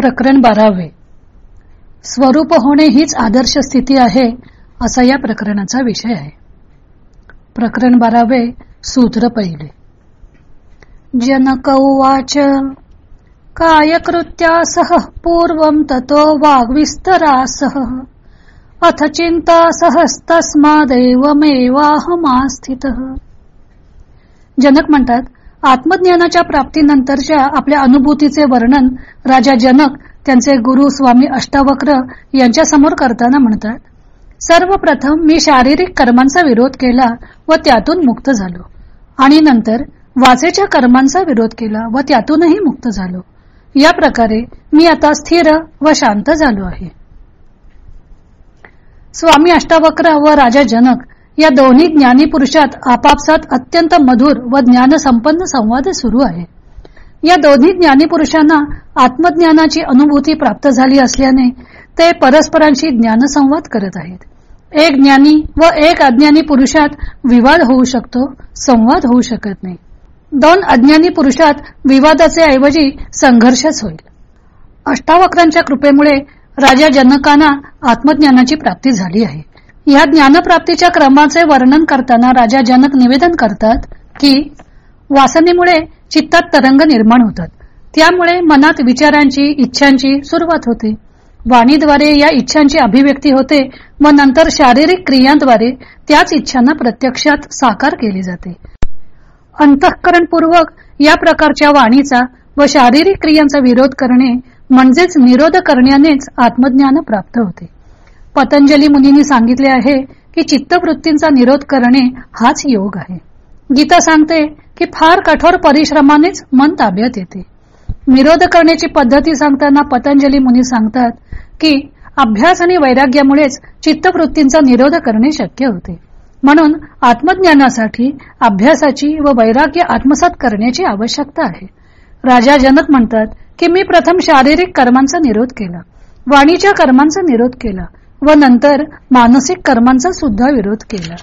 प्रकरण बारावे. स्वरूप होणे हीच आदर्श स्थिती आहे असा या प्रकरणाचा विषय आहे. प्रकरण बारावे सूत्र पहिले. जनक उवाच कायकृत्यासह पूर्व ततो वाग्विस्तरासह अथ चिंता सहस्तस्मादेवमेवाहमास्थित जनक म्हणतात आत्मज्ञानाच्या प्राप्तीनंतरच्या आपल्या अनुभूतीचे वर्णन राजा जनक त्यांचे गुरु स्वामी अष्टावक्र यांच्या समोर करताना म्हणतात. सर्वप्रथम मी शारीरिक कर्मांचा विरोध केला व त्यातून मुक्त झालो. आणि नंतर वाचेच्या कर्मांचा विरोध केला व त्यातूनही मुक्त झालो. या प्रकारे मी आता स्थिर व शांत झालो आहे. स्वामी अष्टावक्र व राजा जनक या दोन्ही ज्ञानी पुरुषात आपापसात अत्यंत मधुर व ज्ञानसंपन्न संवाद सुरू आहे. या दोन्ही ज्ञानी पुरुषांना आत्मज्ञानाची अनुभूती प्राप्त झाली असल्याने ते परस्परांशी ज्ञानसंवाद करत आहेत. एक ज्ञानी व एक अज्ञानी पुरुषात विवाद होऊ शकतो संवाद होऊ शकत नाही. दोन अज्ञानी पुरुषात विवादाचे ऐवजी संघर्षच होईल. अष्टावक्रांच्या कृपेमुळे राजा जनकांना आत्मज्ञानाची प्राप्ती झाली आहे. या ज्ञानप्राप्तीच्या क्रमाचे वर्णन करताना राजा जनक निवेदन करतात की वासनेमुळे चित्तात तरंग निर्माण होतात. त्यामुळे मनात विचारांची इच्छांची सुरुवात होते. वाणीद्वारे या इच्छांची अभिव्यक्ती होते व नंतर शारीरिक क्रियांद्वारे त्याच इच्छांना प्रत्यक्षात साकार केली जाते. अंतःकरणपूर्वक या प्रकारच्या वाणीचा व शारीरिक क्रियांचा विरोध करणे म्हणजेच निरोध करण्यानेच आत्मज्ञान प्राप्त होते. पतंजली मुनींनी सांगितले आहे की चित्तवृत्तींचा निरोध करणे हाच योग आहे. गीता सांगते की फार कठोर परिश्रमानेच मन ताब्यात येते. निरोध करण्याची पद्धती सांगताना पतंजली मुनी सांगतात की अभ्यास आणि वैराग्यामुळेच चित्तवृत्तींचा निरोध करणे शक्य होते. म्हणून आत्मज्ञानासाठी अभ्यासाची व वैराग्य आत्मसात करण्याची आवश्यकता आहे. राजा जनक म्हणतात की मी प्रथम शारीरिक कर्मांचा निरोध केला. वाणीच्या कर्मांचा निरोध केला. व नंतर मानसिक कर्मांचा सुद्धा विरोध केला.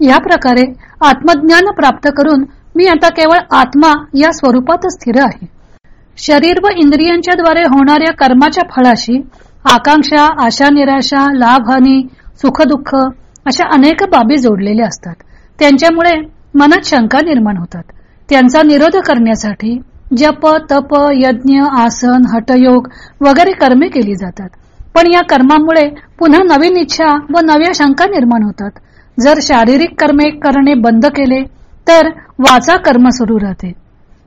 या प्रकारे आत्मज्ञान प्राप्त करून मी आता केवळ आत्मा या स्वरूपात स्थिर आहे. शरीर व इंद्रियांच्या द्वारे होणाऱ्या कर्माच्या फळाशी आकांक्षा आशा निराशा लाभ हानी सुखदुःख अशा अनेक बाबी जोडलेल्या असतात. त्यांच्यामुळे मनात शंका निर्माण होतात. त्यांचा निरोध करण्यासाठी जप तप यज्ञ आसन हटयोग वगैरे कर्मे केली जातात. पण या कर्मामुळे पुन्हा नवीन इच्छा व नव्या शंका निर्माण होतात. जर शारीरिक कर्मे करणे बंद केले तर वाचा कर्म सुरू राहते.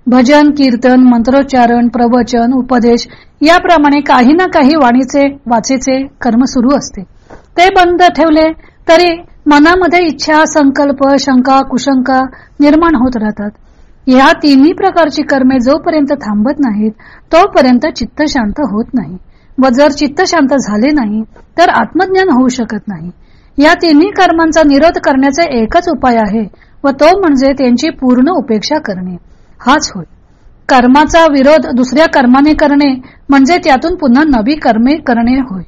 भजन कीर्तन मंत्रोच्चारण प्रवचन उपदेश याप्रमाणे काही ना काही वाणीचे वाचेचे कर्म सुरू असते. ते बंद ठेवले तरी मनामध्ये इच्छा संकल्प शंका कुशंका निर्माण होत राहतात. या तिन्ही प्रकारची कर्मे जोपर्यंत थांबत नाहीत तोपर्यंत चित्त शांत होत नाही. व जर चित्त शांत झाले नाही तर आत्मज्ञान होऊ शकत नाही. या तिन्ही कर्मांचा निरोध करण्याचा एकच उपाय आहे व तो म्हणजे त्यांची पूर्ण उपेक्षा करणे. हाच होय. कर्माचा विरोध दुसऱ्या कर्माने करणे म्हणजे त्यातून पुन्हा नवी कर्मे करणे होय.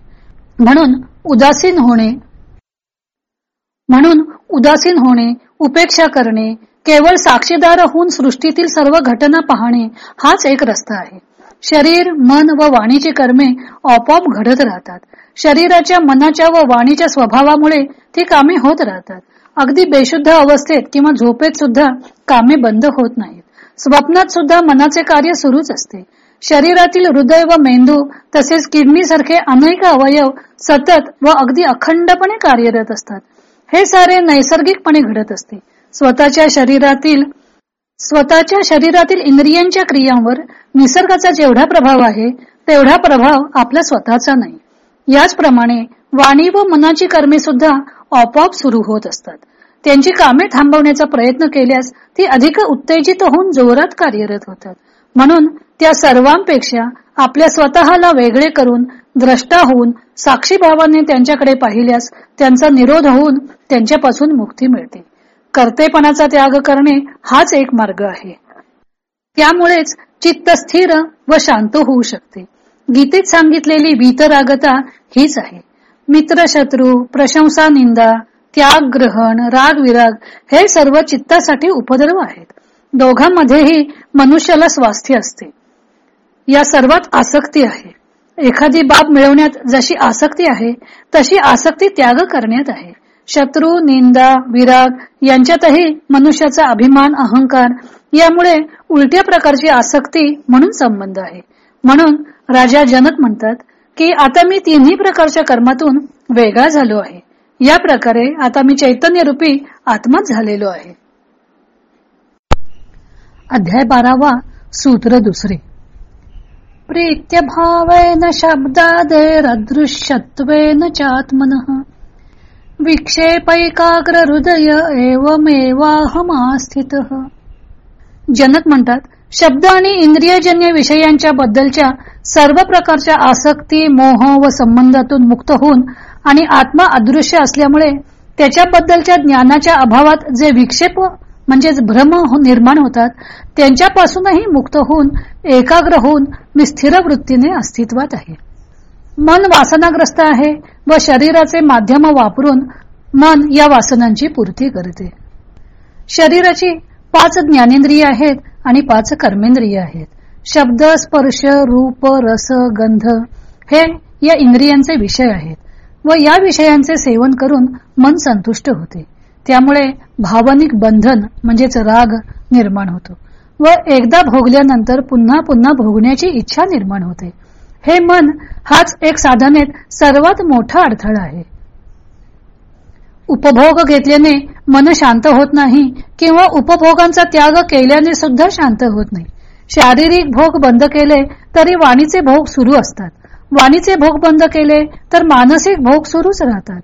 म्हणून उदासीन होणे म्हणून उदासीन होणे उपेक्षा करणे केवळ साक्षीदार होऊन सृष्टीतील सर्व घटना पाहणे हाच एक रस्ता आहे. शरीर मन व वाणीची कर्मे आपोआप घडत राहतात. शरीराच्या मनाच्या व वाणीच्या स्वभावामुळे ती कामे होत राहतात. अगदी बेशुद्ध अवस्थेत किंवा झोपेत सुद्धा कामे बंद होत नाहीत. स्वप्नात सुद्धा मनाचे कार्य सुरूच असते. शरीरातील हृदय व मेंदू तसेच किडनी सारखे अनेक अवयव सतत व अगदी अखंडपणे कार्यरत असतात. हे सारे नैसर्गिकपणे घडत असते. स्वतःच्या शरीरातील स्वतःच्या शरीरातील इंद्रियांच्या क्रियांवर निसर्गाचा जेवढा प्रभाव आहे तेवढा प्रभाव आपला स्वतःचा नाही. याचप्रमाणे वाणी व मनाची कर्मे सुद्धा आपोआप सुरू होत असतात. त्यांची कामे थांबवण्याचा प्रयत्न केल्यास ती अधिक उत्तेजित होऊन जोरात कार्यरत होतात. म्हणून त्या सर्वांपेक्षा आपल्या स्वतःला वेगळे करून द्रष्टा होऊन साक्षी भावाने त्यांच्याकडे पाहिल्यास त्यांचा निरोध होऊन त्यांच्यापासून मुक्ती मिळते. कर्तेपणाचा त्याग करणे हाच एक मार्ग आहे. त्यामुळेच चित्त स्थिर व शांत होऊ शकते. गीतेत सांगितलेली भीतरागता हीच आहे. मित्र शत्रू प्रशंसा निंदा त्याग ग्रहण राग विराग हे सर्व चित्तासाठी उपद्रव आहेत. दोघांमध्येही मनुष्याला स्वास्थ्य असते. या सर्वात आसक्ती आहे. एखादी बाब मिळवण्यात जशी आसक्ती आहे तशी आसक्ती त्याग करण्यात आहे. शत्रू निंदा विराग यांच्यातही मनुष्याचा अभिमान अहंकार यामुळे उलट्या प्रकारची आसक्ती म्हणून संबंध आहे. म्हणून राजा जनक म्हणतात की आता मी तिन्ही प्रकारच्या कर्मातून वेगळा झालो आहे. या प्रकारे आता मी चैतन्य रूपी आत्माच झालेलो आहे. अध्याय बारावा सूत्र दुसरे. प्रीत्यभावेन शब्दादेरदृश्यत्वेन चात्मन विक्षेपैकाग्र हृदय एवमेवाहमास्थित. जनक म्हणतात शब्द आणि इंद्रियजन्य विषयांच्या बद्दलच्या सर्व प्रकारच्या आसक्ती मोह व संबंधातून मुक्त होऊन आणि आत्मा अदृश्य असल्यामुळे त्याच्याबद्दलच्या ज्ञानाच्या अभावात जे विक्षेप म्हणजेच भ्रम हो- निर्माण होतात त्यांच्यापासूनही मुक्त होऊन एकाग्र होऊन मी स्थिर वृत्तीने अस्तित्वात आहे. मन वासनाग्रस्त आहे व शरीराचे माध्यम वापरून मन या वासनांची पूर्ती करते. शरीराची पाच ज्ञानेंद्रिय आहेत आणि पाच कर्मेंद्रिय आहेत. शब्द स्पर्श रूप रस गंध हे या इंद्रियांचे विषय आहेत व या विषयांचे सेवन करून मन संतुष्ट होते. त्यामुळे भावनिक बंधन म्हणजेच राग निर्माण होतो व एकदा भोगल्यानंतर पुन्हा पुन्हा भोगण्याची इच्छा निर्माण होते. हे मन हाच एक साधनेत सर्वात मोठा अडथळा आहे. उपभोग घेतल्याने मन शांत होत नाही किंवा उपभोगांचा त्याग केल्याने सुद्धा शांत होत नाही. शारीरिक भोग बंद केले तरी वाणीचे भोग सुरू असतात. वाणीचे भोग बंद केले तर मानसिक भोग सुरूच राहतात.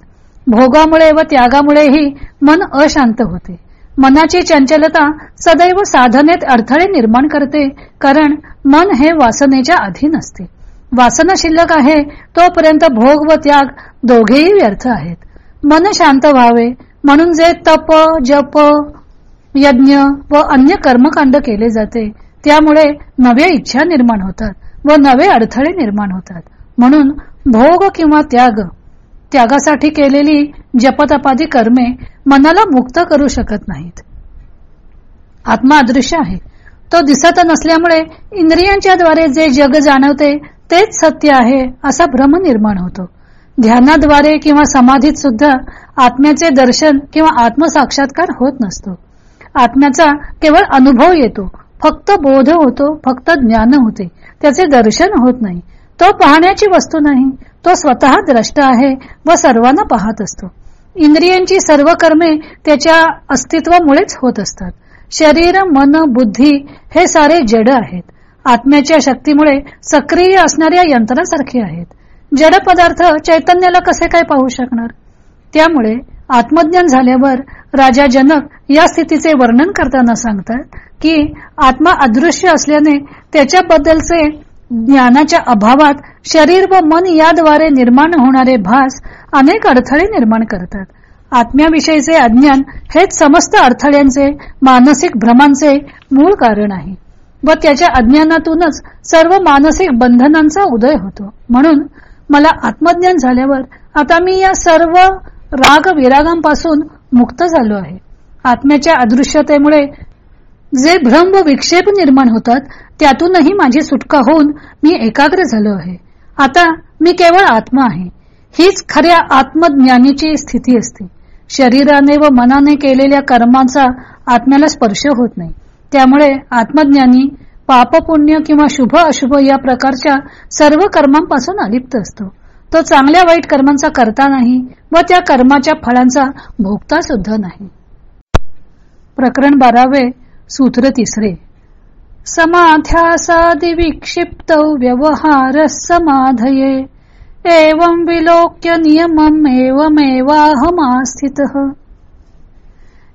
भोगामुळे व त्यागामुळेही मन अशांत होते. मनाची चंचलता सदैव साधनेत अडथळे निर्माण करते कारण मन हे वासनेच्या अधीन असते. वासना शिल्लक आहे तोपर्यंत भोग व त्याग दोघेही व्यर्थ आहेत. मन शांत व्हावे म्हणून जे तप जप यज्ञ व अन्य कर्मकांड केले जाते त्यामुळे नव्या इच्छा निर्माण होतात व नवे अडथळे निर्माण होतात. म्हणून भोग किंवा त्याग त्यागासाठी केलेली जपतपादी कर्मे मनाला मुक्त करू शकत नाहीत. आत्मा अदृश्य आहे. तो दिसत नसल्यामुळे इंद्रियांच्या द्वारे जे जग जाणवते तेच सत्य आहे असा भ्रम निर्माण होतो. ध्यानाद्वारे किंवा समाधीत सुद्धा आत्म्याचे दर्शन किंवा आत्मसाक्षात्कार होत नसतो. आत्म्याचा केवळ अनुभव येतो फक्त बोध होतो फक्त ज्ञान होते त्याचे दर्शन होत नाही. तो पाहण्याची वस्तू नाही तो स्वतः द्रष्ट आहे व सर्वांना पाहत असतो. इंद्रियांची सर्व कर्मे त्याच्या अस्तित्वामुळेच होत असतात. शरीर मन बुद्धी हे सारे जड आहेत. आत्म्याच्या शक्तीमुळे सक्रिय असणाऱ्या यंत्रासारखे आहेत. जड पदार्थ चैतन्याला कसे काय पाहू शकणार? त्यामुळे आत्मज्ञान झाल्यावर राजा जनक या स्थितीचे वर्णन करताना सांगतात की आत्मा अदृश्य असल्याने त्याच्याबद्दलचे ज्ञानाच्या अभावात शरीर व मन याद्वारे निर्माण होणारे भास अनेक अडथळे निर्माण करतात. आत्म्याविषयीचे अज्ञान हेच समस्त अडथळ्यांचे मानसिक भ्रमांचे मूळ कारण आहे. व त्याच्या अज्ञानातूनच सर्व मानसिक बंधनांचा उदय होतो. म्हणून मला आत्मज्ञान झाल्यावर आता मी या सर्व राग विरागांपासून मुक्त झालो आहे. आत्म्याच्या अदृश्यतेमुळे जे भ्रम व विक्षेप निर्माण होतात त्यातूनही माझी सुटका होऊन मी एकाग्र झालो आहे. आता मी केवळ आत्मा आहे. हीच खऱ्या आत्मज्ञानीची स्थिती असते. शरीराने व मनाने केलेल्या कर्मांचा आत्म्याला स्पर्श होत नाही. त्यामुळे आत्मज्ञानी पाप पुण्य किंवा शुभ अशुभ या प्रकारच्या सर्व कर्मांपासून अलिप्त असतो. तो चांगल्या वाईट कर्मांचा करता नाही व त्या कर्माच्या फळांचा भोगता सुद्धा नाही. प्रकरण बारावे सूत्र तिसरे. समाध्यासादि विक्षिप्त व्यवहार समाधये. एवं विलोक्य नियमम एवमेवाहमास्थित.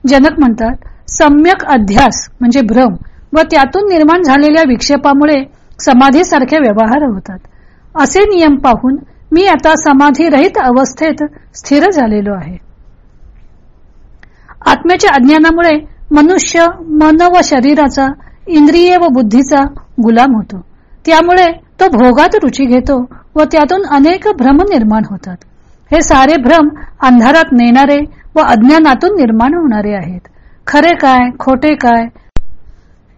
जनक म्हणतात सम्यक अध्यास म्हणजे भ्रम व त्यातून निर्माण झालेल्या विक्षेपामुळे समाधीसारखे व्यवहार होतात. असे नियम पाहून मी आता समाधी रहित अवस्थेत स्थिर झालेलो आहे. आत्म्याच्या अज्ञानामुळे मनुष्य मन व शरीराचा इंद्रिय व बुद्धीचा गुलाम होतो. त्यामुळे तो भोगात रुची घेतो व त्यातून अनेक भ्रम निर्माण होतात. हे सारे भ्रम अंधारात नेणारे व अज्ञानातून निर्माण होणारे आहेत. खरे काय खोटे काय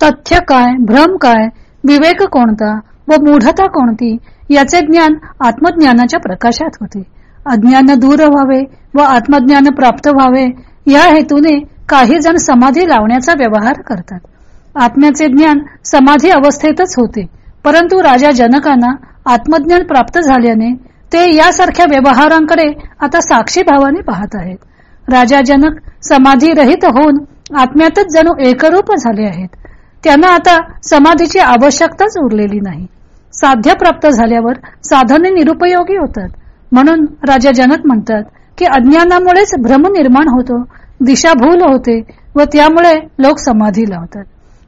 तथ्य काय भ्रम काय विवेक कोणता व मूढता कोणती याचे ज्ञान आत्मज्ञानाच्या प्रकाशात होते. अज्ञान दूर व्हावे व आत्मज्ञान प्राप्त व्हावे या हेतूने काही जण समाधी लावण्याचा व्यवहार करतात. आत्म्याचे ज्ञान समाधी अवस्थेतच होते. परंतु राजा जनकांना आत्मज्ञान प्राप्त झाल्याने ते यासारख्या व्यवहारांकडे आता साक्षी भावाने पाहत आहेत. राजा जनक समाधी रहित होऊन आत्म्यातच जणू एकरूप झाले आहेत. त्यांना आता समाधीची आवश्यकताच उरलेली नाही. साध्य प्राप्त झाल्यावर साधने निरुपयोगी होतात. म्हणून राजा जनक म्हणतात की अज्ञानामुळेच भ्रम निर्माण होतो दिशाभूल होते व त्यामुळे लोक समाधी लावतात.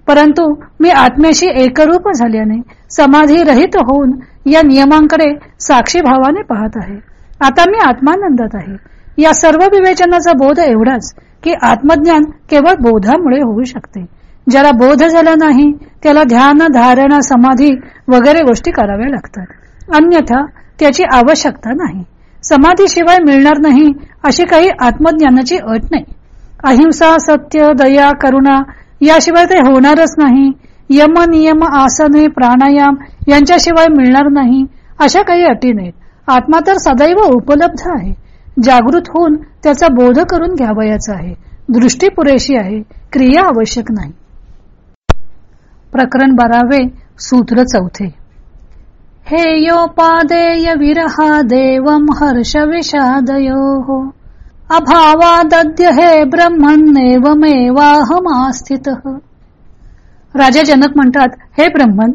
परंतु मी आत्म्याशी एकरूप झाल्याने समाधी रहित होऊन या नियमांकडे साक्षी भावाने पाहत आहे. आता मी आत्मानंदात आहे. या सर्व विवेचनाचा बोध एवढाच की आत्मज्ञान केवळ बोधामुळे होऊ शकते. ज्याला बोध झाला नाही त्याला ध्यान धारणा समाधी वगैरे गोष्टी कराव्या लागतात. अन्यथा त्याची आवश्यकता नाही. समाधीशिवाय मिळणार नाही अशी काही आत्मज्ञानाची अट नाही. अहिंसा सत्य दया करुणा याशिवाय ते होणारच नाही. यम नियम आसने प्राणायाम यांच्याशिवाय मिळणार नाही अशा काही अटी नाहीत. आत्मा तर सदैव उपलब्ध आहे. जागृत होऊन त्याचा बोध करून घ्यावयाचा आहे. दृष्टी पुरेशी आहे. क्रिया आवश्यक नाही. प्रकरण बारावे सूत्र चौथे. हे योपादेय विरहा देवम हर्ष विषादयो। अभावादद्य हे ब्रह्मण्येवमेवाहमास्थित राजा जनक म्हणतात हे ब्रह्मन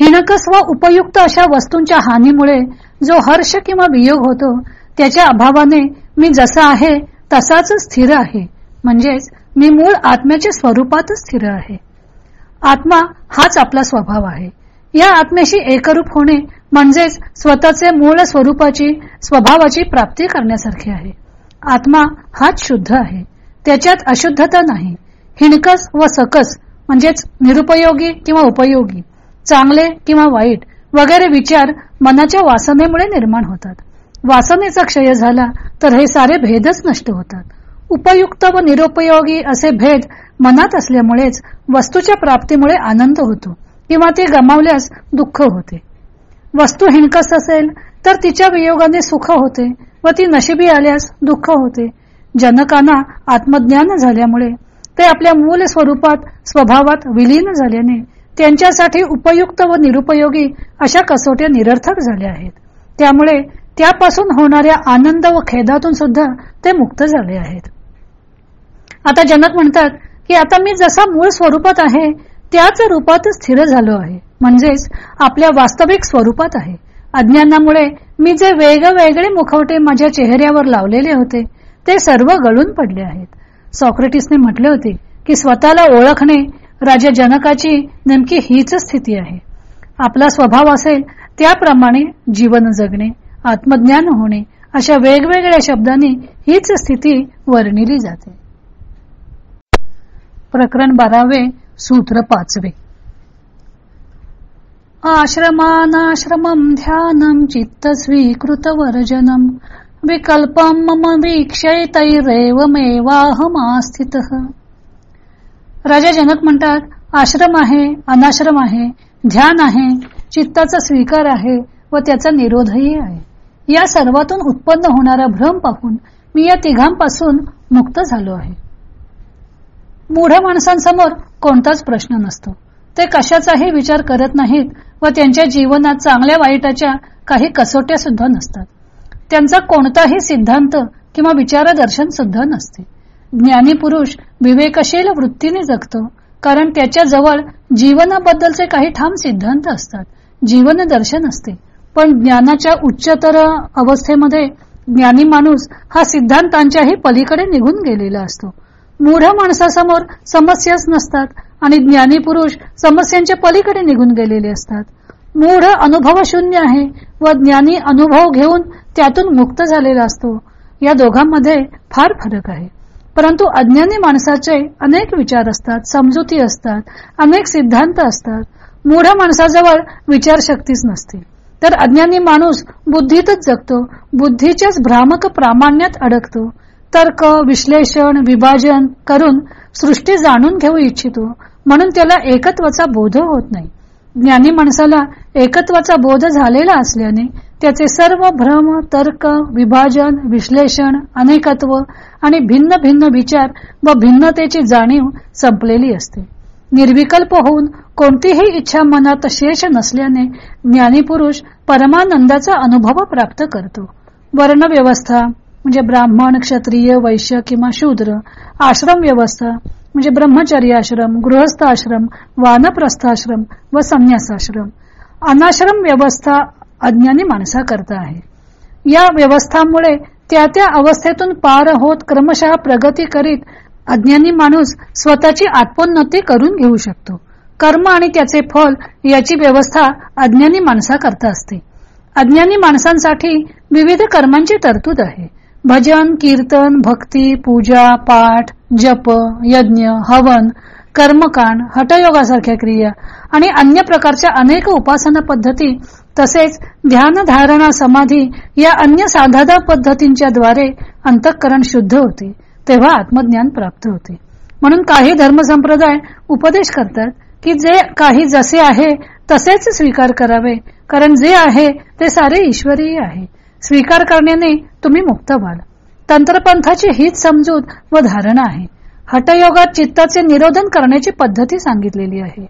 हिणकस व उपयुक्त अशा वस्तूंच्या हानीमुळे जो हर्ष किंवा वियोग होतो त्याच्या अभावाने मी जसा आहे तसाच स्थिर आहे. म्हणजेच मी मूळ आत्म्याच्या स्वरूपातच स्थिर आहे. आत्मा हाच आपला स्वभाव आहे. या आत्म्याशी एकरूप होणे म्हणजेच स्वतःचे मूळ स्वरूपाची स्वभावाची प्राप्ती करण्यासारखे आहे. आत्मा हाच शुद्ध आहे. त्याच्यात अशुद्धता नाही. हिणकस व सकस म्हणजेच निरुपयोगी किंवा उपयोगी चांगले किंवा वाईट वगैरे विचार मनाच्या वासनेमुळे निर्माण होतात. वासनेचा क्षय झाला तर हे सारे भेदच नष्ट होतात. उपयुक्त व निरुपयोगी असे भेद मनात असल्यामुळेच वस्तूच्या प्राप्तीमुळे आनंद होतो किंवा ती गमावल्यास दुःख होते. वस्तू हिणकस असेल तर तिच्या वियोगाने सुख होते. व ती नशिबी आल्यास दुःख होते. जनकांना आत्मज्ञान झाल्यामुळे ते आपल्या मूल स्वरूपात स्वभावात विलीन झाल्याने त्यांच्यासाठी उपयुक्त व निरुपयोगी अशा कसोट्या निरर्थक झाल्या आहेत. त्यामुळे त्यापासून होणाऱ्या आनंद व खेदातून सुद्धा ते मुक्त झाले आहेत. आता जनक म्हणतात की आता मी जसा मूळ स्वरूपात आहे त्याच रूपात स्थिर झालो आहे. म्हणजेच आपल्या वास्तविक स्वरूपात आहे. अज्ञानामुळे मी जे वेगवेगळे मुखवटे माझ्या चेहऱ्यावर लावलेले होते ते सर्व गळून पडले आहेत. सॉक्रेटिसने म्हटले होते की स्वतःला ओळखणे राजा जनकाची नेमकी हीच स्थिती आहे. आपला स्वभाव असेल त्याप्रमाणे जीवन जगणे आत्मज्ञान होणे अशा वेगवेगळ्या शब्दांनी हीच स्थिती वर्णिली जाते. प्रकरण बारावे सूत्र पाचवे. आश्रमानाश्रमं ध्यानं चित्त स्वीकृत वर्जनम विकल्पम मम वीक्षैतैरेवमेवाहमास्थित राजा जनक म्हणतात आश्रम आहे अनाश्रम आहे ध्यान आहे चित्ताचा स्वीकार आहे व त्याचा निरोधही आहे. या सर्वातून उत्पन्न होणारा भ्रम पाहून मी या तिघांपासून मुक्त झालो आहे. मूढ माणसांसमोर कोणताच प्रश्न नसतो. ते कशाचाही विचार करत नाहीत व त्यांच्या जीवनात चांगल्या वाईटाच्या काही कसोट्या सुद्धा नसतात. त्यांचा कोणताही सिद्धांत किंवा विचारदर्शन सुद्धा नसते. ज्ञानी पुरुष विवेकशील वृत्तीने जगतो कारण त्याच्याजवळ जीवनाबद्दलचे काही ठाम सिद्धांत असतात. जीवन दर्शन असते. पण ज्ञानाच्या उच्चतर अवस्थेमध्ये ज्ञानी माणूस हा सिद्धांतांच्याही पलीकडे निघून गेलेला असतो. मूढ माणसासमोर समस्याच नसतात आणि ज्ञानी पुरुष समस्यांच्या पलीकडे निघून गेलेले असतात. मूढ अनुभव शून्य आहे व ज्ञानी अनुभव घेऊन त्यातून मुक्त झालेला असतो. या दोघांमध्ये फार फरक आहे. परंतु अज्ञानी माणसाचे अनेक विचार असतात समजुती असतात अनेक सिद्धांत असतात. मूढ माणसाजवळ विचारशक्तीच नसते. तर अज्ञानी माणूस बुद्धीतच जगतो बुद्धीच्याच भ्रामक प्रामाण्यात अडकतो. तर्क विश्लेषण विभाजन करून सृष्टी जाणून घेऊ इच्छितो. म्हणून त्याला एकत्वाचा बोध होत नाही. ज्ञानी माणसाला एकत्वाचा बोध झालेला असल्याने त्याचे सर्व भ्रम तर्क विभाजन विश्लेषण अनेकत्व आणि भिन्न भिन्न विचार व भिन्नतेची जाणीव संपलेली असते. निर्विकल्प होऊन कोणतीही इच्छा मनात शेष नसल्याने ज्ञानीपुरुष परमानंदाचा अनुभव प्राप्त करतो. वर्ण व्यवस्था म्हणजे ब्राह्मण क्षत्रिय वैश्य किंवा शूद्र आश्रम व्यवस्था म्हणजे ब्रह्मचर्य आश्रम गृहस्थ आश्रम वानप्रस्थाश्रम व संन्यासाश्रम. अनाश्रम व्यवस्था अज्ञानी माणसा करता आहे. या व्यवस्थामुळे त्या त्या अवस्थेतून पार होत क्रमशः प्रगती करीत अज्ञानी माणूस स्वतःची आत्मोन्नती करून घेऊ शकतो. कर्म आणि त्याचे फल याची व्यवस्था अज्ञानी माणसा करता असते. अज्ञानी माणसांसाठी विविध कर्मांची तरतूद आहे. भजन कीर्तन भक्ती पूजा पाठ जप यज्ञ हवन कर्मकांड हटयोगासारख्या क्रिया आणि अन्य प्रकारच्या अनेक उपासना पद्धती तसेच ध्यान धारणा समाधी या अन्य साधादा पद्धतींच्या द्वारे अंतःकरण शुद्ध होते तेव्हा आत्मज्ञान प्राप्त होते. म्हणून काही धर्मसंप्रदाय उपदेश करतात की जे काही जसे आहे तसेच स्वीकार करावे कारण जे आहे ते सारे ईश्वरीय आहे. स्वीकार करण्याने तुम्ही मुक्त व्हाल. तंत्रपंथाची हीच समजूत व धारणा आहे. हटयोगात चित्ताचे निरोधन करण्याची पद्धती सांगितलेली आहे.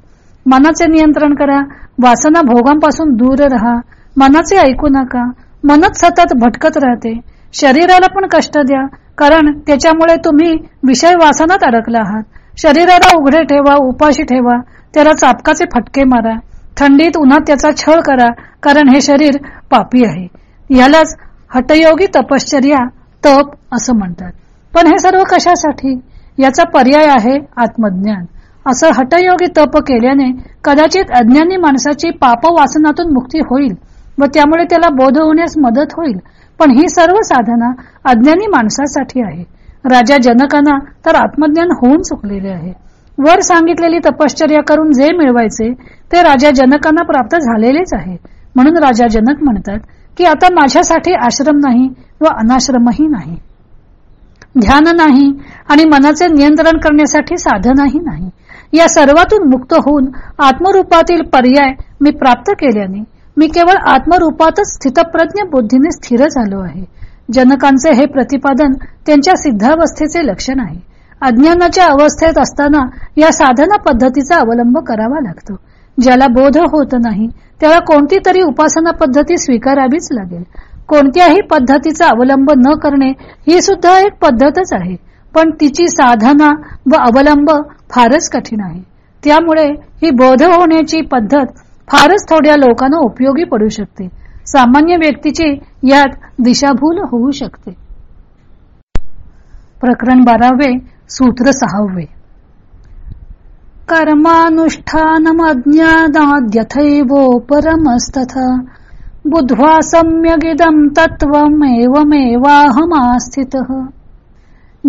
मनाचे नियंत्रण करा वासना भोगांपासून दूर राहा मनाचे ऐकू नका मनच सतत भटकत राहते. शरीराला पण कष्ट द्या कारण त्याच्यामुळे तुम्ही विषय वासनात अडकला आहात. शरीराला उघडे ठेवा उपाशी ठेवा त्याला चापकाचे फटके मारा. थंडीत उन्हात त्याचा छळ करा कारण हे शरीर पापी आहे. यालाच हटयोगी तपश्चर्या तप असं म्हणतात. पण हे सर्व कशासाठी? याचा पर्याय आहे आत्मज्ञान. असं हटयोगी तप केल्याने कदाचित अज्ञानी माणसाची पाप वासनातून मुक्ती होईल व त्यामुळे त्याला बोध होण्यास मदत होईल. पण ही सर्व साधना अज्ञानी माणसासाठी आहे. राजा जनकांना तर आत्मज्ञान होऊन चुकलेले आहे. वर सांगितलेली तपश्चर्या करून जे मिळवायचे ते राजा जनकांना प्राप्त झालेलेच आहे. म्हणून राजा जनक म्हणतात की आता माझ्यासाठी आश्रम नाही व अनाश्रमही नाही. ध्यान नाही आणि मनाचे नियंत्रण करण्यासाठी साधनही नाही. या सर्वातून मुक्त होऊन आत्मरूपातील पर्याय मी प्राप्त केल्याने मी केवळ आत्मरूपातच स्थितप्रज्ञ बुद्धीने स्थिर झालो आहे. जनकांचे हे प्रतिपादन त्यांच्या सिद्धावस्थेचे लक्षण आहे. अज्ञानाच्या अवस्थेत असताना या साधना पद्धतीचा अवलंब करावा लागतो. ज्याला बोध होत नाही त्याला कोणती तरी उपासना पद्धती स्वीकारावीच लागेल. कोणत्याही पद्धतीचा अवलंब न करणे ही सुद्धा एक पद्धतच आहे. पण तिची साधना व अवलंब फारच कठीण आहे. त्यामुळे ही बोध होण्याची पद्धत फारच थोड्या लोकांना उपयोगी पडू शकते. सामान्य व्यक्तीची यात दिशाभूल होऊ शकते. प्रकरण बारावे सूत्र सहावे. परमस्तथा बुद्ध्वा सम्यगिदम तत्वमेवमेवाहमास्थित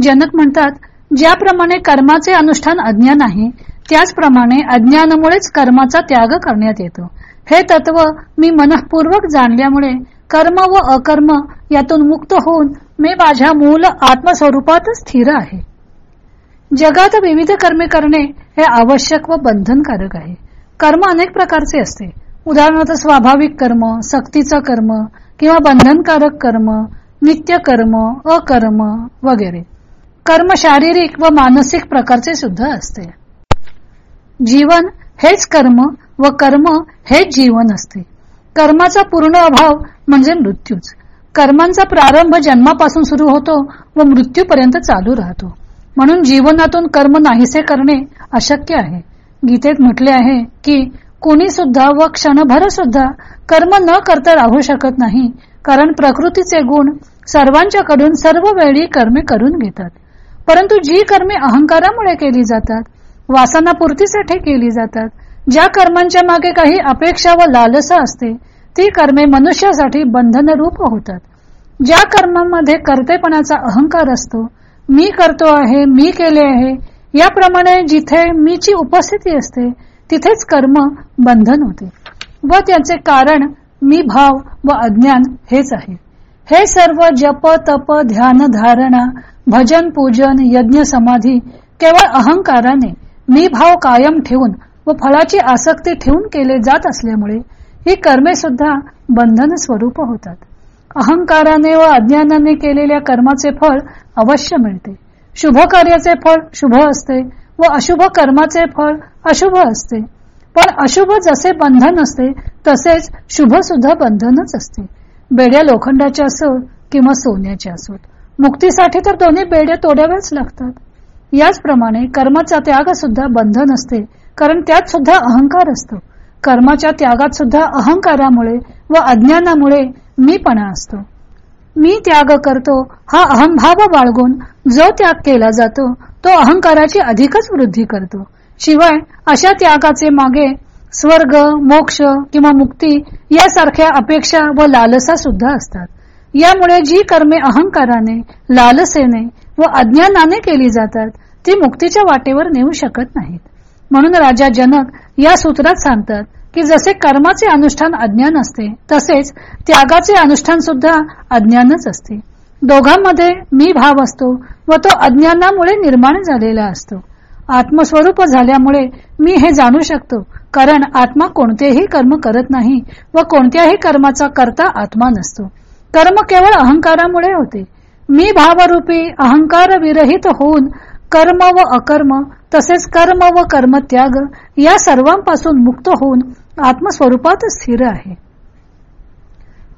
जनक म्हणतात ज्याप्रमाणे कर्माचे अनुष्ठान अज्ञान आहे त्याचप्रमाणे अज्ञानामुळेच कर्माचा त्याग करण्यात येतो. हे तत्व मी मनपूर्वक जाणल्यामुळे कर्म व अकर्म यातून मुक्त होऊन मी माझ्या मूल आत्मस्वरूपात स्थिर आहे. जगात विविध कर्मे करणे हे आवश्यक व बंधनकारक आहे. कर्म अनेक प्रकारचे असते. उदाहरणार्थ स्वाभाविक कर्म सक्तीचा कर्म किंवा बंधनकारक कर्म नित्य कर्म अकर्म वगैरे. कर्म शारीरिक व मानसिक प्रकारचे सुद्धा असते. जीवन हेच कर्म व कर्म हेच जीवन असते. कर्माचा पूर्ण अभाव म्हणजे मृत्यूच. कर्मांचा प्रारंभ जन्मापासून सुरू होतो व मृत्यूपर्यंत चालू राहतो. म्हणून जीवनातून कर्म नाहीसे करणे अशक्य आहे. गीतेत म्हटले आहे की कोणी सुद्धा व क्षणभर सुद्धा कर्म न करता राहू शकत नाही कारण प्रकृतीचे गुण सर्वांच्याकडून सर्व वेळी कर्मे करून घेतात. परंतु जी कर्मे अहंकारामुळे केली जातात वासनापूर्तीसाठी केली जातात ज्या कर्मांच्या मागे काही अपेक्षा व लालसा असते ती कर्मे मनुष्यासाठी बंधनरूप होतात. ज्या कर्मांमध्ये कर्तेपणाचा अहंकार असतो मी करतो आहे मी केले आहे याप्रमाणे जिथे मीची उपस्थिती असते तिथेच कर्म बंधन होते. व त्याचे कारण मी भाव व अज्ञान हेच आहे. हे सर्व जप तप ध्यान धारणा भजन पूजन यज्ञ समाधी केवळ अहंकाराने मी भाव कायम ठेवून व फळाची आसक्ती ठेवून केले जात असल्यामुळे ही कर्मे सुद्धा बंधन स्वरूप होतात. अहंकाराने व अज्ञानाने केलेल्या कर्माचे फळ अवश्य मिळते. शुभ कार्याचे फळ शुभ असते व अशुभ कर्माचे फळ अशुभ असते. पण अशुभ जसे बंधन असते तसेच शुभ सुद्धा बंधनच असते. बेड्या लोखंडाच्या असोत किंवा सोन्याच्या असोत. मुक्तीसाठी तर दोन्ही बेड्या तोडाव्याच लागतात. याचप्रमाणे कर्माचा त्याग सुद्धा बंधन असते कारण त्यात सुद्धा अहंकार असतो. कर्माच्या त्यागात सुद्धा अहंकारामुळे व अज्ञानामुळे मीपणा असतो. मी त्याग करतो हा अहंभाव बाळगून जो त्याग केला जातो तो अहंकाराची अधिकच वृद्धी करतो. शिवाय अशा त्यागाचे मागे स्वर्ग मोक्ष किंवा मुक्ती यासारख्या अपेक्षा व लालसा सुद्धा असतात. यामुळे जी कर्मे अहंकाराने लालसेने व अज्ञानाने केली जातात ती मुक्तीच्या वाटेवर नेऊ शकत नाहीत. म्हणून राजा जनक या सूत्रात सांगतात की जसे कर्माचे अनुष्ठान अज्ञान असते तसेच त्यागाचे अनुष्ठान सुद्धा अज्ञानच असते. दोघांमध्ये मी भाव असतो व तो अज्ञानामुळे निर्माण झालेला असतो. आत्मस्वरूप झाल्यामुळे मी हे जाणू शकतो कारण आत्मा कोणतेही कर्म करत नाही व कोणत्याही कर्माचा करता आत्मा नसतो. कर्म केवळ अहंकारामुळे होते. मी भावरूपी अहंकार विरहित होऊन कर्म व अकर्म तसेच कर्म व कर्मत्याग या सर्वांपासून मुक्त होऊन आत्मस्वरूपात स्थिर आहे.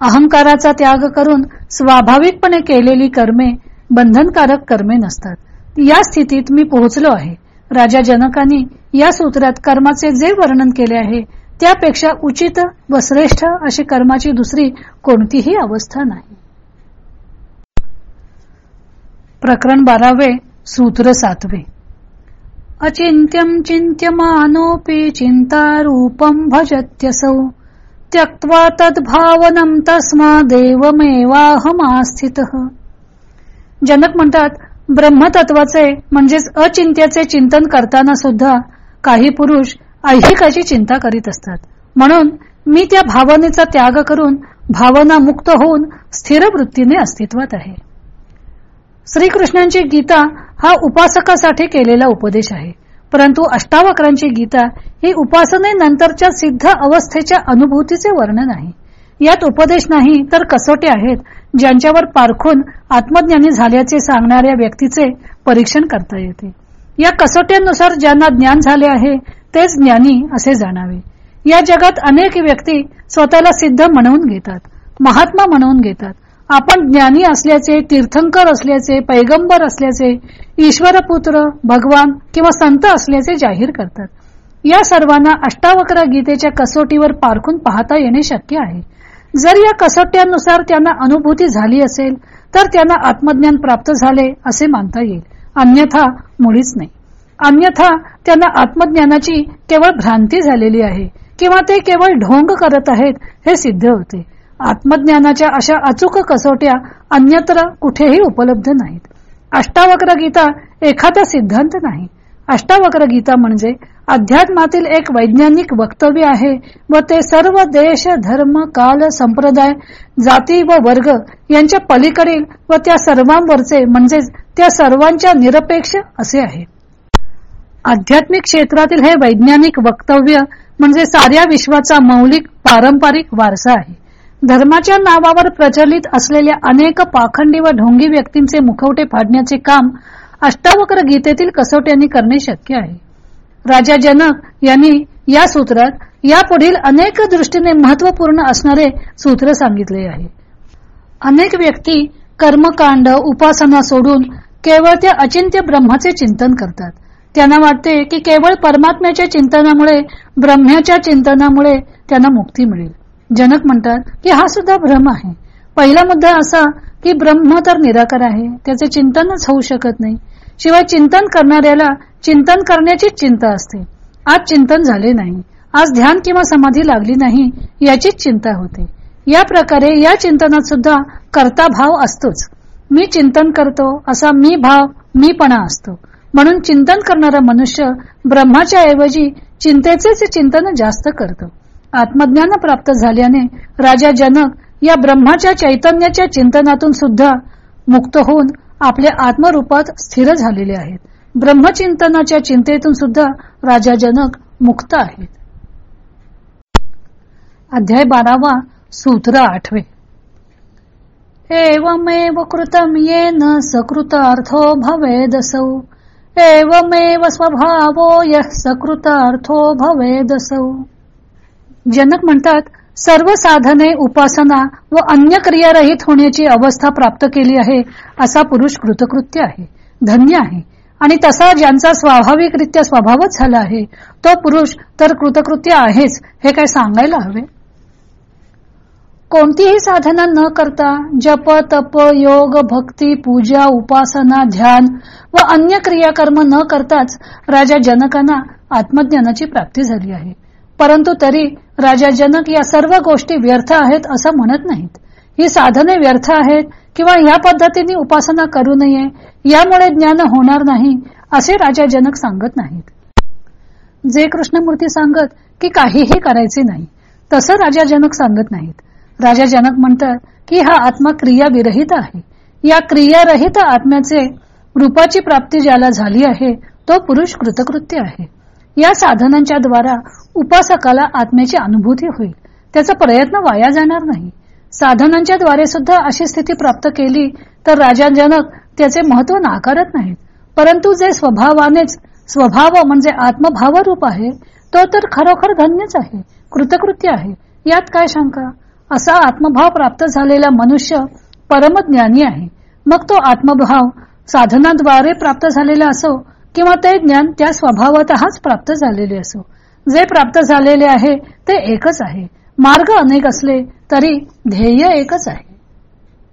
अहंकाराचा त्याग करून स्वाभाविकपणे केलेली कर्मे बंधनकारक कर्मे नसतात. या स्थितीत मी पोहोचलो आहे. राजा जनकांनी या सूत्रात कर्माचे जे वर्णन केले आहे त्यापेक्षा उचित व श्रेष्ठ अशी कर्माची दुसरी कोणतीही अवस्था नाही. प्रकरण बारावे सूत्र सातवे. अचिंत्यम चिंत्यमानोपी चिंतारूपम भजत्यसौ। त्यक्त्वा तद्भावनम तस्मादेवमेवाहमास्थित। जनक म्हणतात ब्रह्मतत्वाचे म्हणजेच अचिंत्याचे चिंतन करताना सुद्धा काही पुरुष ऐहिकाची चिंता करीत असतात. म्हणून मी त्या भावनेचा त्याग करून भावना मुक्त होऊन स्थिर वृत्तीने अस्तित्वात आहे. श्रीकृष्णांची गीता हा उपासकासाठी केलेला उपदेश आहे. परंतु अष्टावक्रांची गीता ही उपासनेनंतरच्या सिद्ध अवस्थेच्या अनुभूतीचे वर्णन आहे. यात उपदेश नाही तर कसोटे आहेत ज्यांच्यावर पारखून आत्मज्ञानी झाल्याचे सांगणाऱ्या व्यक्तीचे परीक्षण करता येते. या कसोट्यांनुसार ज्यांना ज्ञान झाले आहे तेच ज्ञानी असे जाणावे. या जगात अनेक व्यक्ती स्वतःला सिद्ध म्हणवून घेतात महात्मा म्हणवून घेतात आपण ज्ञानी असल्याचे तीर्थंकर असल्याचे पैगंबर असल्याचे ईश्वरपुत्र भगवान किंवा संत असल्याचे जाहीर करतात. या सर्वांना अष्टावक्र गीतेच्या कसोटीवर पारखून पाहता येणे शक्य आहे. जर या कसोट्यांनुसार त्यांना अनुभूती झाली असेल तर त्यांना आत्मज्ञान प्राप्त झाले असे मानता येईल. अन्यथा मुळीच नाही. अन्यथा त्यांना आत्मज्ञानाची केवळ भ्रांती झालेली आहे किंवा ते केवळ ढोंग करत आहेत हे सिद्ध होते. आत्मज्ञानाच्या अशा अचूक कसोट्या अन्यत्र कुठेही उपलब्ध नाहीत. अष्टावक्र गीता एखादा सिद्धांत नाही. अष्टावक्र गीता म्हणजे अध्यात्मातील एक वैज्ञानिक वक्तव्य आहे व ते सर्व देश धर्म काल संप्रदाय जाती व वर्ग यांच्या पलीकडील व त्या सर्वांवरचे म्हणजेच त्या सर्वांच्या निरपेक्ष असे आहे. आध्यात्मिक क्षेत्रातील हे वैज्ञानिक वक्तव्य म्हणजे साऱ्या विश्वाचा मौलिक पारंपरिक वारसा आहे. धर्माच्या नावावर प्रचलित असलेल्या अनेक पाखंडी व ढोंगी व्यक्तींचे मुखवटे फाडण्याचे काम अष्टावक्र गीतेतील कसोट्यांनी करणे शक्य आहे. राजा जनक यांनी या सूत्रात यापुढील अनेक दृष्टीने महत्त्वपूर्ण असणारे सूत्र सांगितले आहे. अनेक व्यक्ती कर्मकांड उपासना सोडून केवळ त्या अचिंत्य ब्रह्माचे चिंतन करतात. त्यांना वाटते की केवळ परमात्म्याच्या चिंतनामुळे ब्रह्म्याच्या चिंतनामुळे त्यांना मुक्ती मिळेल. जनक म्हणतात की हा सुद्धा भ्रम आहे. पहिला मुद्दा असा की ब्रह्म तर निराकार आहे त्याचे चिंतनच होऊ शकत नाही. शिवाय चिंतन करणाऱ्याला चिंतन करण्याचीच चिंता असते. आज चिंतन झाले नाही. आज ध्यान किंवा समाधी लागली नाही याचीच चिंता होते. या प्रकारे या चिंतनात सुद्धा कर्ता भाव असतोच. मी चिंतन करतो असा मी भाव मीपणा असतो. म्हणून चिंतन करणारा मनुष्य ब्रह्माच्या ऐवजी चिंतेचेच चिंतन जास्त करतो. आत्मज्ञान प्राप्त झाल्याने राजा जनक या ब्रह्माच्या चैतन्याच्या चिंतनातून सुद्धा मुक्त होऊन आपल्या आत्मरूपात स्थिर झालेले आहेत. ब्रह्मचिंतनाच्या चिंतेतून सुद्धा राजा जनक मुक्त आहेत. अध्याय बारावा सूत्र आठवे. एवमेव कृतम येन सकृतार्थो भवेदसौ. एवमेव स्वभावो यः सकृतार्थो भवेदसौ. जनक म्हणतात सर्व साधने उपासना व अन्य क्रियारहित होण्याची अवस्था प्राप्त केली आहे असा पुरुष कृतकृत्य आहे धन्य आहे. आणि तसा ज्यांचा स्वाभाविकरित्या स्वभावच झाला आहे तो पुरुष तर कृतकृत्य आहेच हे काय सांगायला हवे? कोणतीही साधना न करता जप तप योग भक्ती पूजा उपासना ध्यान व अन्य क्रियाकर्म न करताच राजा जनकांना आत्मज्ञानाची प्राप्ती झाली आहे. परंतु तरी राजा जनक या सर्व गोष्टी व्यर्थ आहेत असं म्हणत नाहीत. ही साधने व्यर्थ आहेत किंवा या पद्धतीने उपासना करू नये यामुळे ज्ञान होणार नाही असे राजा जनक सांगत नाहीत. जे कृष्णमूर्ती सांगत की काहीही करायचे नाही तसं राजा जनक सांगत नाहीत. राजा जनक म्हणतात की हा आत्मा क्रिया विरहित आहे. या क्रियारहित आत्म्याचे रूपाची प्राप्ती ज्याला झाली आहे तो पुरुष कृतकृत्य आहे. या साधनांच्या द्वारा उपासकाला आत्म्याची अनुभूती होईल. त्याचा प्रयत्न वाया जाणार नाही. साधनांच्या द्वारे सुद्धा अशी स्थिती प्राप्त केली तर राजा जनक त्याचे महत्त्व नाकारत नाहीत. परंतु जे स्वभावानेच स्वभाव म्हणजे आत्मभाव रूप आहे तो तर खरोखर धन्यच आहे कृतकृत्य आहे. यात काय शंका? असा आत्मभाव प्राप्त झालेला मनुष्य परमज्ञानी आहे. मग तो आत्मभाव साधनाद्वारे प्राप्त झालेला असो किंवा ते ज्ञान त्या स्वभावतःच प्राप्त झालेले असो. जे प्राप्त झालेले आहे ते एकच आहे. मार्ग अनेक असले तरी ध्येय एकच आहे.